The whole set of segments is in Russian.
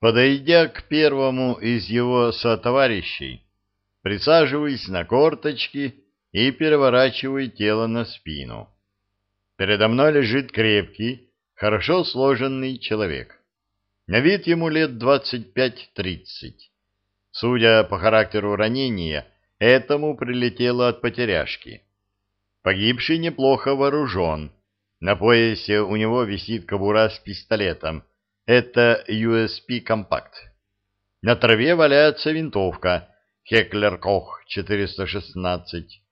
Подойдя к первому из его сотоварищей, присаживаясь на корточки и переворачивая тело на спину. Передо мной лежит крепкий, хорошо сложенный человек. На вид ему лет двадцать пять-тридцать. Судя по характеру ранения, этому прилетело от потеряшки. Погибший неплохо вооружен. На поясе у него висит кобура с пистолетом, это USP-компакт. На траве валяется винтовка Хеклер Кох 416.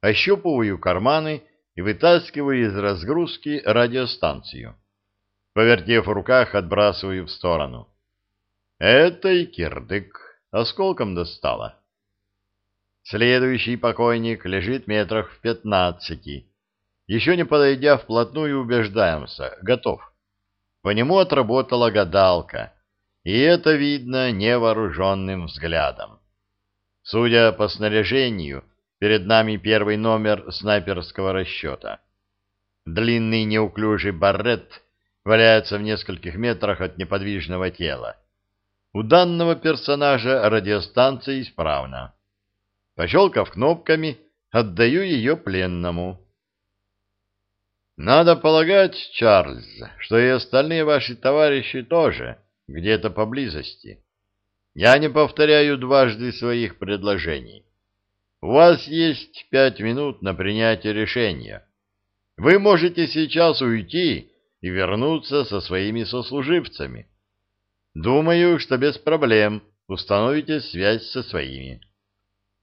Ощупываю карманы и вытаскиваю из разгрузки радиостанцию. Повертев в руках, отбрасываю в сторону. Это и кирдык. Осколком достало. Следующий покойник лежит метрах в пятнадцати. Еще не подойдя вплотную, убеждаемся. Готов. По нему отработала гадалка, и это видно невооруженным взглядом. Судя по снаряжению, перед нами первый номер снайперского расчета. Длинный неуклюжий баррет валяется в нескольких метрах от неподвижного тела. У данного персонажа радиостанция исправна. Пощелкав кнопками, отдаю ее пленному. Надо полагать, Чарльз, что и остальные ваши товарищи тоже где-то поблизости. Я не повторяю дважды своих предложений. У вас есть пять минут на принятие решения. Вы можете сейчас уйти и вернуться со своими сослуживцами. Думаю, что без проблем установите связь со своими.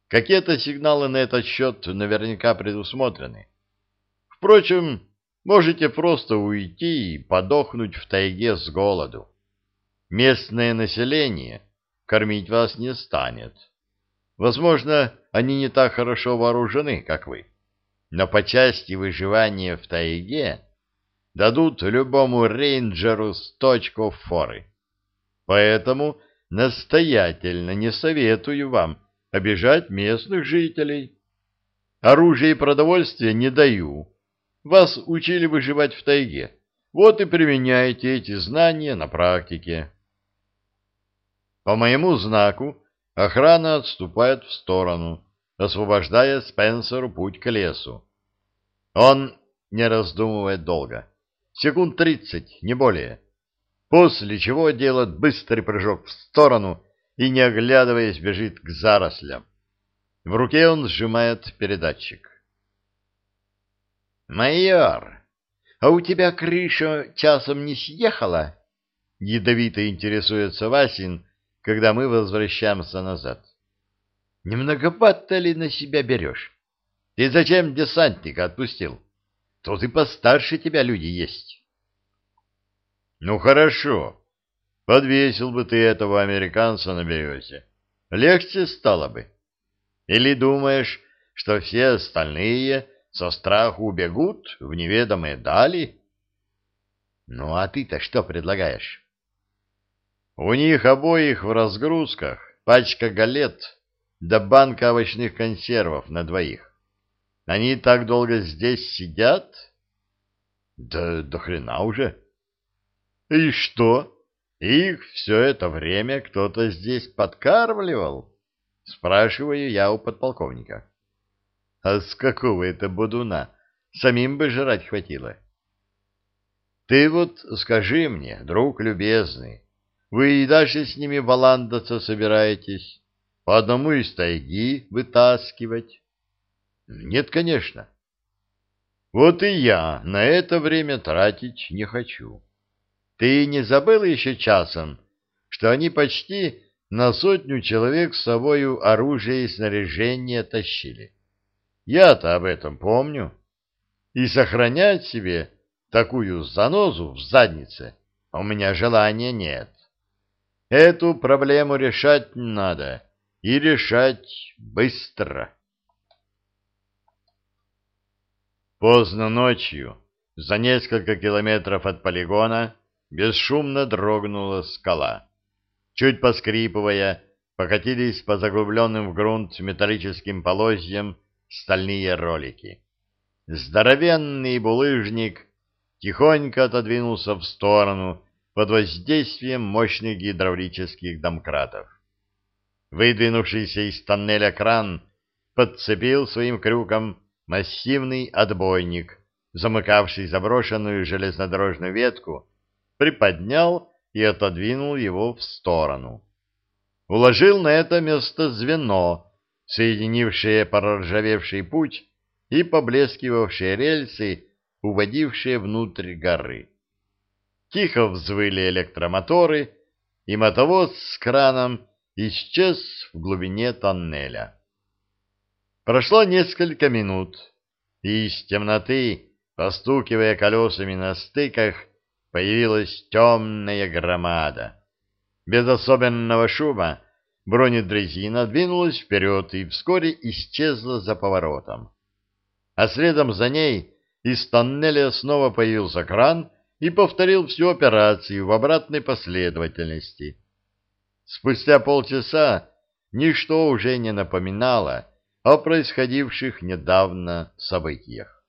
Какие-то сигналы на этот счет наверняка предусмотрены. Впрочем, Можете просто уйти и подохнуть в тайге с голоду. Местное население кормить вас не станет. Возможно, они не так хорошо вооружены, как вы, но по части выживания в тайге дадут любому рейнджеру сто очков форы. Поэтому настоятельно не советую вам обижать местных жителей. Оружие и продовольствие не даю, вас учили выживать в тайге. Вот и применяйте эти знания на практике. По моему знаку охрана отступает в сторону, освобождая Спенсеру путь к лесу. Он не раздумывает долго. Секунд тридцать, не более. После чего делает быстрый прыжок в сторону и, не оглядываясь, бежит к зарослям. В руке он сжимает передатчик. «Майор, а у тебя крыша часом не съехала?» Ядовито интересуется Васин, когда мы возвращаемся назад. «Не многовато ли на себя берешь? Ты зачем десантника отпустил? Тут и постарше тебя люди есть». «Ну хорошо, подвесил бы ты этого американца на березе. Легче стало бы. Или думаешь, что все остальные со страху убегут в неведомые дали. Ну, а ты-то что предлагаешь? У них обоих в разгрузках пачка галет да банка овощных консервов на двоих. Они так долго здесь сидят? Да до хрена уже. И что? Их все это время кто-то здесь подкармливал? Спрашиваю я у подполковника. А с какого это бодуна? Самим бы жрать хватило. Ты вот скажи мне, друг любезный, вы и дальше с ними баландаться собираетесь? По одному из тайги вытаскивать? Нет, конечно. Вот и я на это время тратить не хочу. Ты не забыл еще часом, что они почти на сотню человек с собою оружие и снаряжение тащили? Я-то об этом помню. И сохранять себе такую занозу в заднице у меня желания нет. Эту проблему решать надо, и решать быстро. Поздно ночью, за несколько километров от полигона, бесшумно дрогнула скала. Чуть поскрипывая, покатились по заглубленным в грунт металлическим полозьям стальные ролики. Здоровенный булыжник тихонько отодвинулся в сторону, под воздействием мощных гидравлических домкратов. Выдвинувшийся из тоннеля кран подцепил своим крюком массивный отбойник, замыкавший заброшенную железнодорожную ветку, приподнял и отодвинул его в сторону. Уложил на это место звено, соединившее проржавевший путь и поблескивавшие рельсы, уводившие внутрь горы. Тихо взвыли электромоторы, и мотовоз с краном исчез в глубине тоннеля. Прошло несколько минут, и из темноты, постукивая колесами на стыках, появилась темная громада. Без особенного шума бронедрезина двинулась вперед и вскоре исчезла за поворотом. А следом за ней из тоннеля снова появился кран и повторил всю операцию в обратной последовательности. Спустя полчаса ничто уже не напоминало о происходивших недавно событиях.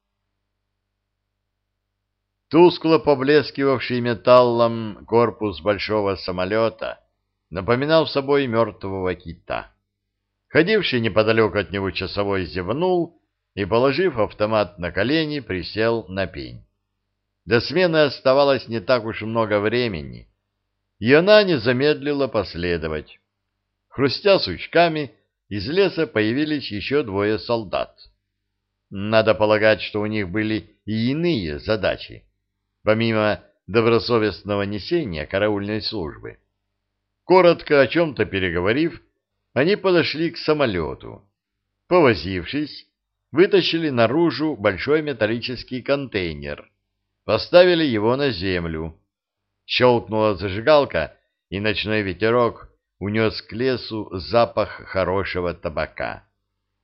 Тускло поблескивавший металлом корпус большого самолета напоминал собой мертвого кита. Ходивший неподалеку от него часовой зевнул и, положив автомат на колени, присел на пень. До смены оставалось не так уж много времени, и она не замедлила последовать. Хрустя сучками, из леса появились еще двое солдат. Надо полагать, что у них были и иные задачи, помимо добросовестного несения караульной службы. Коротко о чем-то переговорив, они подошли к самолету. Повозившись, вытащили наружу большой металлический контейнер, поставили его на землю. Щелкнула зажигалка, и ночной ветерок унес к лесу запах хорошего табака.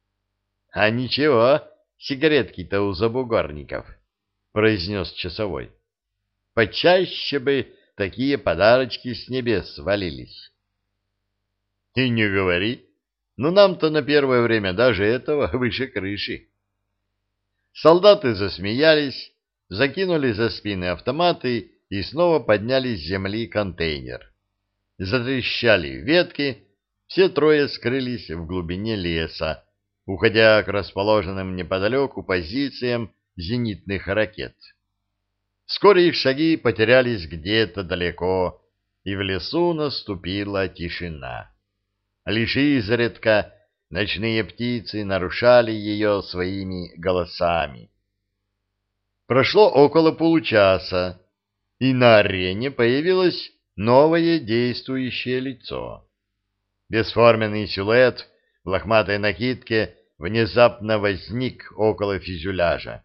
— А ничего, сигаретки-то у забугорников, — произнес часовой. — Почаще бы такие подарочки с небес свалились. — И не говори, но нам-то на первое время даже этого выше крыши. Солдаты засмеялись, закинули за спины автоматы и снова подняли с земли контейнер. Затрещали ветки, все трое скрылись в глубине леса, уходя к расположенным неподалеку позициям зенитных ракет. Вскоре их шаги потерялись где-то далеко, и в лесу наступила тишина. Лишь изредка ночные птицы нарушали ее своими голосами. Прошло около получаса, и на арене появилось новое действующее лицо. Бесформенный силуэт в лохматой накидке внезапно возник около фюзеляжа.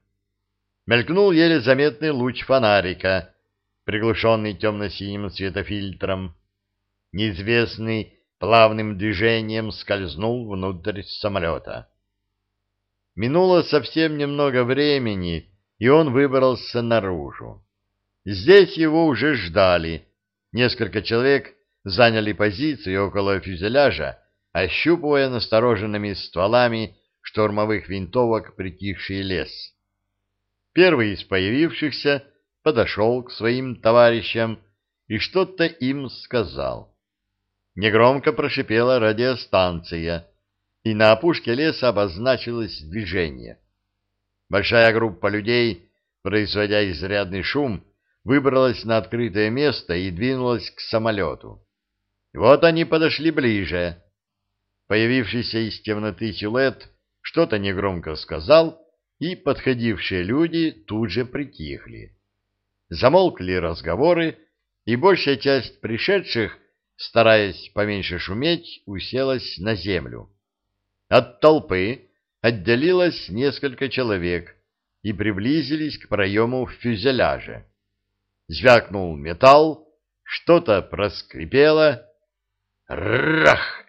Мелькнул еле заметный луч фонарика, приглушенный темно-синим светофильтром. Неизвестный плавным движением скользнул внутрь самолета. Минуло совсем немного времени, и он выбрался наружу. Здесь его уже ждали. Несколько человек заняли позиции около фюзеляжа, ощупывая настороженными стволами штурмовых винтовок притихший лес. Первый из появившихся подошел к своим товарищам и что-то им сказал. Негромко прошипела радиостанция, и на опушке леса обозначилось движение. Большая группа людей, производя изрядный шум, выбралась на открытое место и двинулась к самолету. Вот они подошли ближе. Появившийся из темноты силуэт что-то негромко сказал, и подходившие люди тут же притихли. Замолкли разговоры, и большая часть пришедших, стараясь поменьше шуметь, уселась на землю. От толпы отделилось несколько человек и приблизились к проему в фюзеляже. Звякнул металл, что-то проскрипело. Рах!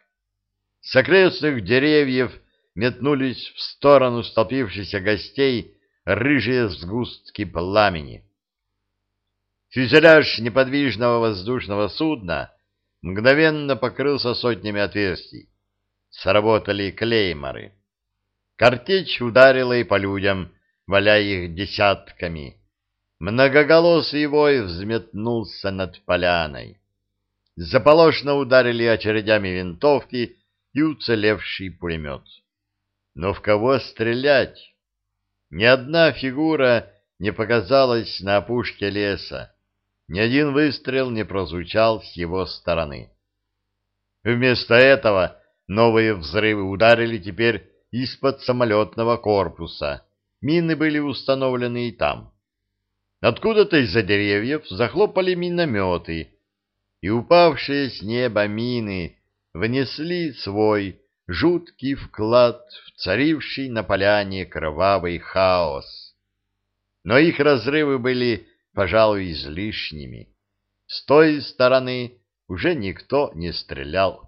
С окрестных деревьев метнулись в сторону столпившихся гостей рыжие сгустки пламени. Фюзеляж неподвижного воздушного судна мгновенно покрылся сотнями отверстий. Сработали клейморы. Картечь ударила и по людям, валяя их десятками. Многоголосый вой взметнулся над поляной. Заполошно ударили очередями винтовки и уцелевший пулемет. Но в кого стрелять? Ни одна фигура не показалась на опушке леса. Ни один выстрел не прозвучал с его стороны. Вместо этого новые взрывы ударили теперь из-под самолетного корпуса. Мины были установлены и там. Откуда-то из-за деревьев захлопали минометы, и упавшие с неба мины внесли свой жуткий вклад в царивший на поляне кровавый хаос. Но их разрывы были, пожалуй, излишними. С той стороны уже никто не стрелял.